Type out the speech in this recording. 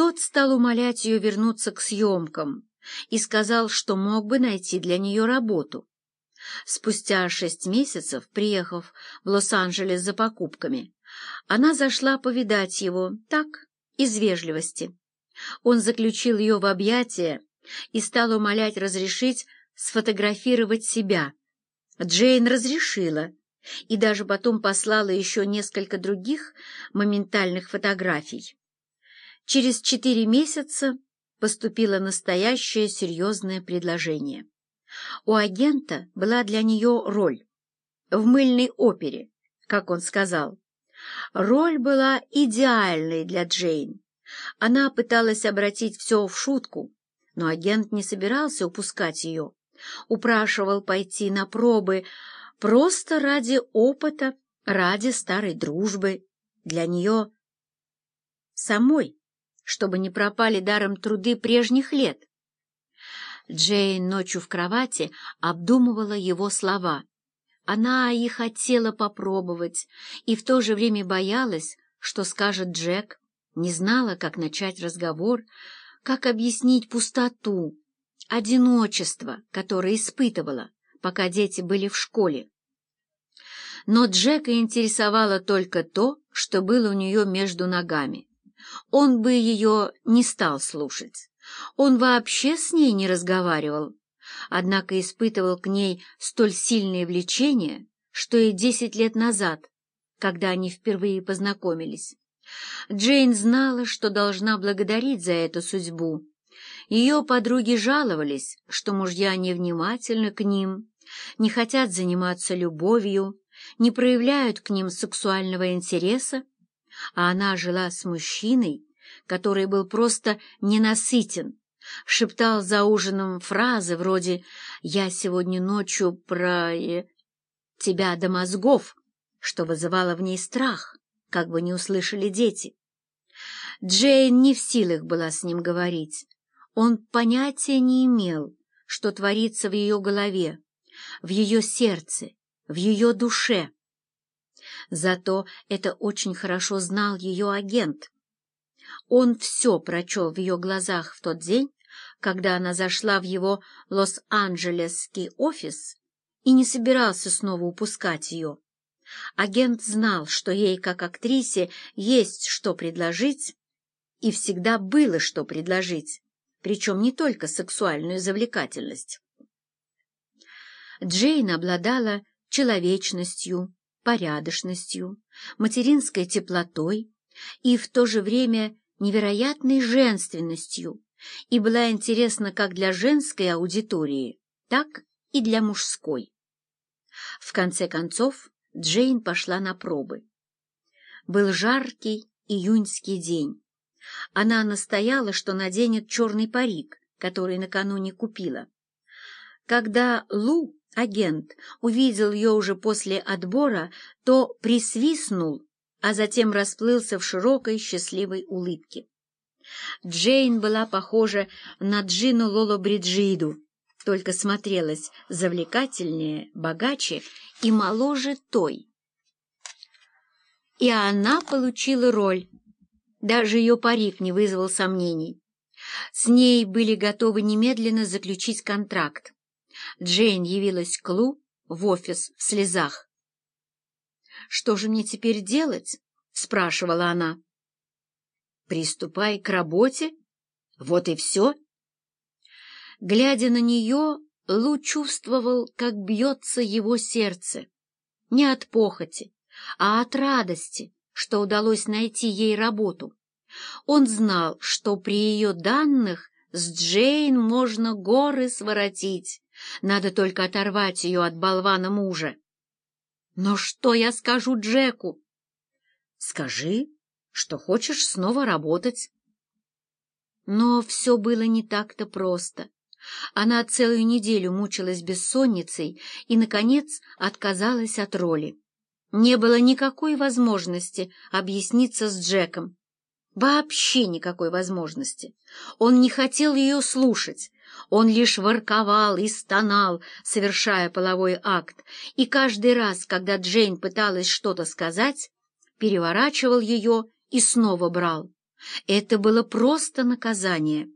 Тот стал умолять ее вернуться к съемкам и сказал, что мог бы найти для нее работу. Спустя шесть месяцев, приехав в Лос-Анджелес за покупками, она зашла повидать его, так, из вежливости. Он заключил ее в объятия и стал умолять разрешить сфотографировать себя. Джейн разрешила и даже потом послала еще несколько других моментальных фотографий. Через четыре месяца поступило настоящее серьезное предложение. У агента была для нее роль в мыльной опере, как он сказал. Роль была идеальной для Джейн. Она пыталась обратить все в шутку, но агент не собирался упускать ее. Упрашивал пойти на пробы просто ради опыта, ради старой дружбы, для нее самой, чтобы не пропали даром труды прежних лет. Джейн ночью в кровати обдумывала его слова. Она и хотела попробовать, и в то же время боялась, что скажет Джек, не знала, как начать разговор, как объяснить пустоту, одиночество, которое испытывала, пока дети были в школе. Но Джека интересовало только то, что было у нее между ногами. Он бы ее не стал слушать. Он вообще с ней не разговаривал, однако испытывал к ней столь сильное влечение, что и десять лет назад, когда они впервые познакомились. Джейн знала, что должна благодарить за эту судьбу. Ее подруги жаловались, что мужья невнимательны к ним, не хотят заниматься любовью, не проявляют к ним сексуального интереса, а она жила с мужчиной, который был просто ненасытен, шептал за ужином фразы вроде «Я сегодня ночью про... Э, тебя до мозгов», что вызывало в ней страх, как бы не услышали дети. Джейн не в силах была с ним говорить. Он понятия не имел, что творится в ее голове, в ее сердце, в ее душе. Зато это очень хорошо знал ее агент. Он все прочел в ее глазах в тот день, когда она зашла в его Лос-Анджелесский офис и не собирался снова упускать ее. Агент знал, что ей, как актрисе, есть что предложить, и всегда было что предложить, причем не только сексуальную завлекательность. Джейн обладала человечностью, порядочностью, материнской теплотой и в то же время невероятной женственностью и была интересна как для женской аудитории, так и для мужской. В конце концов, Джейн пошла на пробы. Был жаркий июньский день. Она настояла, что наденет черный парик, который накануне купила. Когда Лу агент увидел ее уже после отбора, то присвистнул, а затем расплылся в широкой счастливой улыбке. Джейн была похожа на Джину Лоло Бриджиду, только смотрелась завлекательнее, богаче и моложе той. И она получила роль. Даже ее парик не вызвал сомнений. С ней были готовы немедленно заключить контракт. Джейн явилась к Лу в офис в слезах. «Что же мне теперь делать?» — спрашивала она. «Приступай к работе. Вот и все». Глядя на нее, Лу чувствовал, как бьется его сердце. Не от похоти, а от радости, что удалось найти ей работу. Он знал, что при ее данных с Джейн можно горы своротить, надо только оторвать ее от болвана мужа. Но что я скажу Джеку? Скажи, что хочешь снова работать. Но все было не так-то просто. Она целую неделю мучилась бессонницей и, наконец, отказалась от роли. Не было никакой возможности объясниться с Джеком. Вообще никакой возможности. Он не хотел ее слушать, он лишь ворковал и стонал, совершая половой акт, и каждый раз, когда Джейн пыталась что-то сказать, переворачивал ее и снова брал. Это было просто наказание.